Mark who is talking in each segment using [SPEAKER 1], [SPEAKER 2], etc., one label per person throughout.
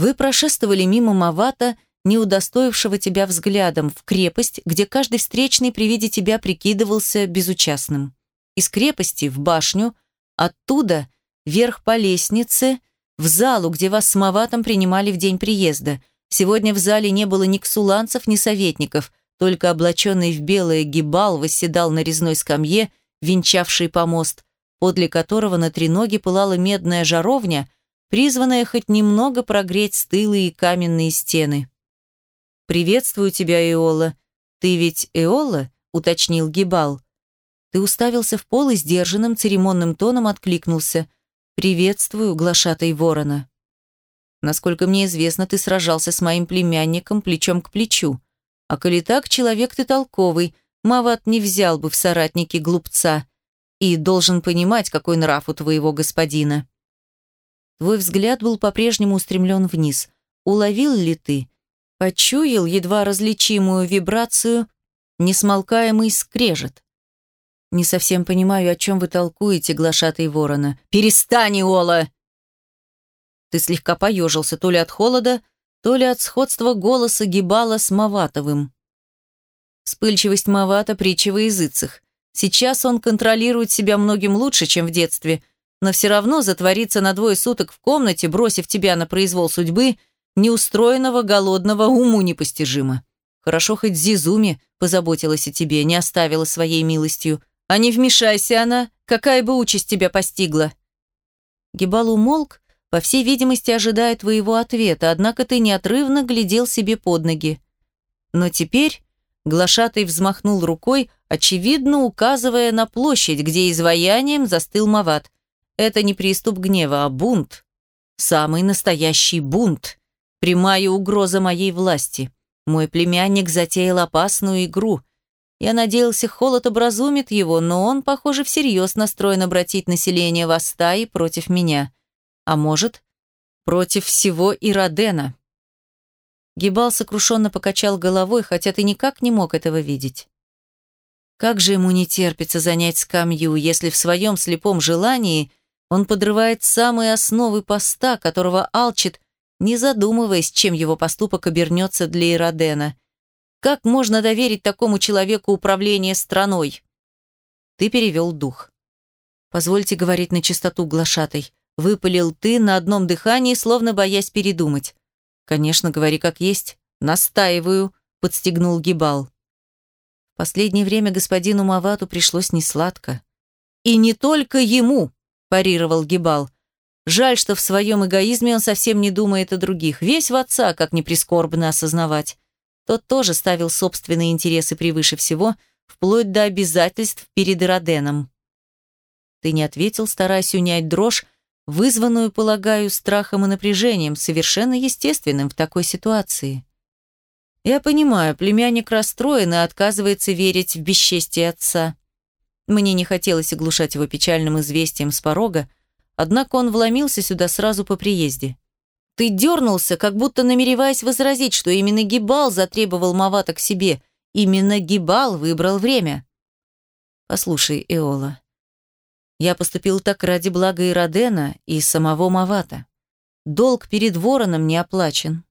[SPEAKER 1] Вы прошествовали мимо Мавата, не удостоившего тебя взглядом, в крепость, где каждый встречный при виде тебя прикидывался безучастным. Из крепости в башню, оттуда вверх по лестнице, в залу, где вас с Маватом принимали в день приезда. Сегодня в зале не было ни ксуланцев, ни советников, только облаченный в белое гибал восседал на резной скамье, венчавший помост, подле которого на треноге пылала медная жаровня, призванная хоть немного прогреть стылые каменные стены. «Приветствую тебя, Эола. Ты ведь Эола?» — уточнил Гибал. Ты уставился в пол и сдержанным, церемонным тоном откликнулся. «Приветствую, глашатай ворона». «Насколько мне известно, ты сражался с моим племянником плечом к плечу. А коли так, человек ты толковый, Мават не взял бы в соратники глупца и должен понимать, какой нрав у твоего господина». Твой взгляд был по-прежнему устремлен вниз. Уловил ли ты, Почуял едва различимую вибрацию, несмолкаемый скрежет. «Не совсем понимаю, о чем вы толкуете, глашатый ворона. Перестань, Ола!» Ты слегка поежился то ли от холода, то ли от сходства голоса Гибала с Маватовым. Вспыльчивость Мавата – притча во языцах. Сейчас он контролирует себя многим лучше, чем в детстве, но все равно затвориться на двое суток в комнате, бросив тебя на произвол судьбы – неустроенного, голодного, уму непостижимо. Хорошо хоть Зизуми позаботилась о тебе, не оставила своей милостью. А не вмешайся она, какая бы участь тебя постигла. Гибал умолк, по всей видимости, ожидая твоего ответа, однако ты неотрывно глядел себе под ноги. Но теперь глашатый взмахнул рукой, очевидно указывая на площадь, где изваянием застыл Мават. Это не приступ гнева, а бунт. Самый настоящий бунт прямая угроза моей власти. Мой племянник затеял опасную игру. Я надеялся, холод образумит его, но он, похоже, всерьез настроен обратить население в Астаи против меня. А может, против всего Иродена. Гибал сокрушенно покачал головой, хотя ты никак не мог этого видеть. Как же ему не терпится занять скамью, если в своем слепом желании он подрывает самые основы поста, которого алчит не задумываясь, чем его поступок обернется для Иродена. Как можно доверить такому человеку управление страной? Ты перевел дух. Позвольте говорить на чистоту глашатой. Выпалил ты на одном дыхании, словно боясь передумать. Конечно, говори как есть. Настаиваю, подстегнул Гибал. В последнее время господину Мавату пришлось несладко. И не только ему, парировал Гибал. Жаль, что в своем эгоизме он совсем не думает о других. Весь в отца, как ни прискорбно осознавать. Тот тоже ставил собственные интересы превыше всего, вплоть до обязательств перед Ироденом. Ты не ответил, стараясь унять дрожь, вызванную, полагаю, страхом и напряжением, совершенно естественным в такой ситуации. Я понимаю, племянник расстроен и отказывается верить в бесчестие отца. Мне не хотелось оглушать его печальным известием с порога, Однако он вломился сюда сразу по приезде. Ты дернулся, как будто намереваясь возразить, что именно Гибал затребовал Мавата к себе. Именно Гибал выбрал время. Послушай, Эола, я поступил так ради блага Иродена и самого Мавата. Долг перед вороном не оплачен.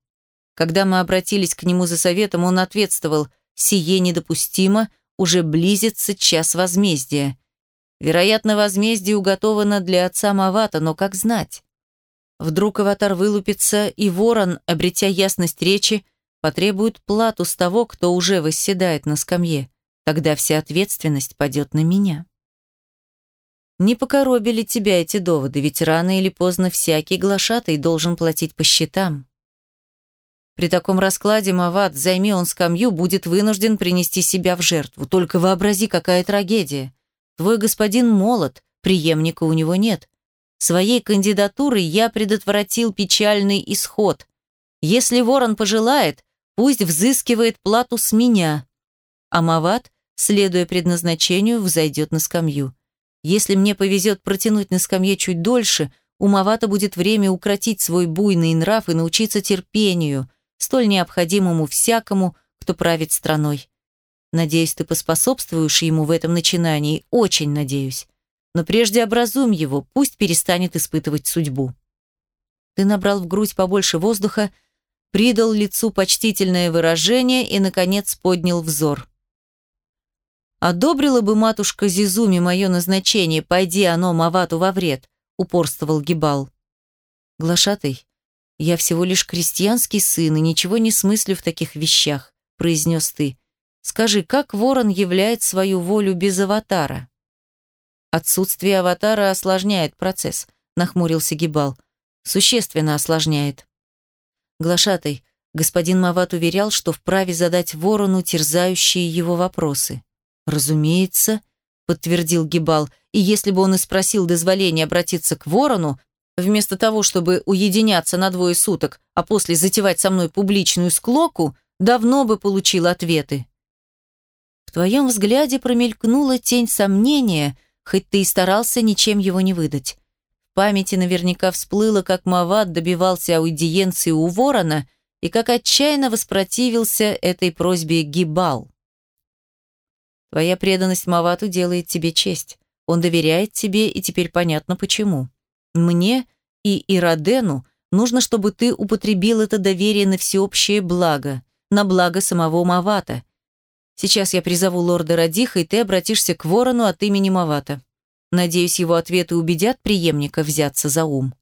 [SPEAKER 1] Когда мы обратились к нему за советом, он ответствовал, «Сие недопустимо, уже близится час возмездия. Вероятно, возмездие уготовано для отца Мавата, но как знать? Вдруг аватар вылупится, и ворон, обретя ясность речи, потребует плату с того, кто уже восседает на скамье. Тогда вся ответственность падет на меня. Не покоробили тебя эти доводы, ведь рано или поздно всякий глашатый должен платить по счетам. При таком раскладе Мават, займи он скамью, будет вынужден принести себя в жертву. Только вообрази, какая трагедия. Твой господин молод, преемника у него нет. Своей кандидатурой я предотвратил печальный исход. Если ворон пожелает, пусть взыскивает плату с меня. А Мават, следуя предназначению, взойдет на скамью. Если мне повезет протянуть на скамье чуть дольше, у Мавата будет время укротить свой буйный нрав и научиться терпению, столь необходимому всякому, кто правит страной. Надеюсь, ты поспособствуешь ему в этом начинании, очень надеюсь. Но прежде образуем его, пусть перестанет испытывать судьбу. Ты набрал в грудь побольше воздуха, придал лицу почтительное выражение и, наконец, поднял взор. «Одобрила бы матушка Зизуми мое назначение, пойди оно Мавату во вред», — упорствовал Гибал. «Глашатый, я всего лишь крестьянский сын и ничего не смыслю в таких вещах», — произнес ты. «Скажи, как ворон являет свою волю без аватара?» «Отсутствие аватара осложняет процесс», — нахмурился Гибал. «Существенно осложняет». «Глашатый, господин Мават уверял, что вправе задать ворону терзающие его вопросы». «Разумеется», — подтвердил Гибал, «и если бы он и спросил дозволения обратиться к ворону, вместо того, чтобы уединяться на двое суток, а после затевать со мной публичную склоку, давно бы получил ответы». В твоем взгляде промелькнула тень сомнения, хоть ты и старался ничем его не выдать. В памяти наверняка всплыло, как Мават добивался аудиенции у ворона и как отчаянно воспротивился этой просьбе Гибал. Твоя преданность Мавату делает тебе честь. Он доверяет тебе, и теперь понятно почему. Мне и Иродену нужно, чтобы ты употребил это доверие на всеобщее благо, на благо самого Мавата. Сейчас я призову лорда Радиха, и ты обратишься к ворону от имени Мавата. Надеюсь, его ответы убедят преемника взяться за ум.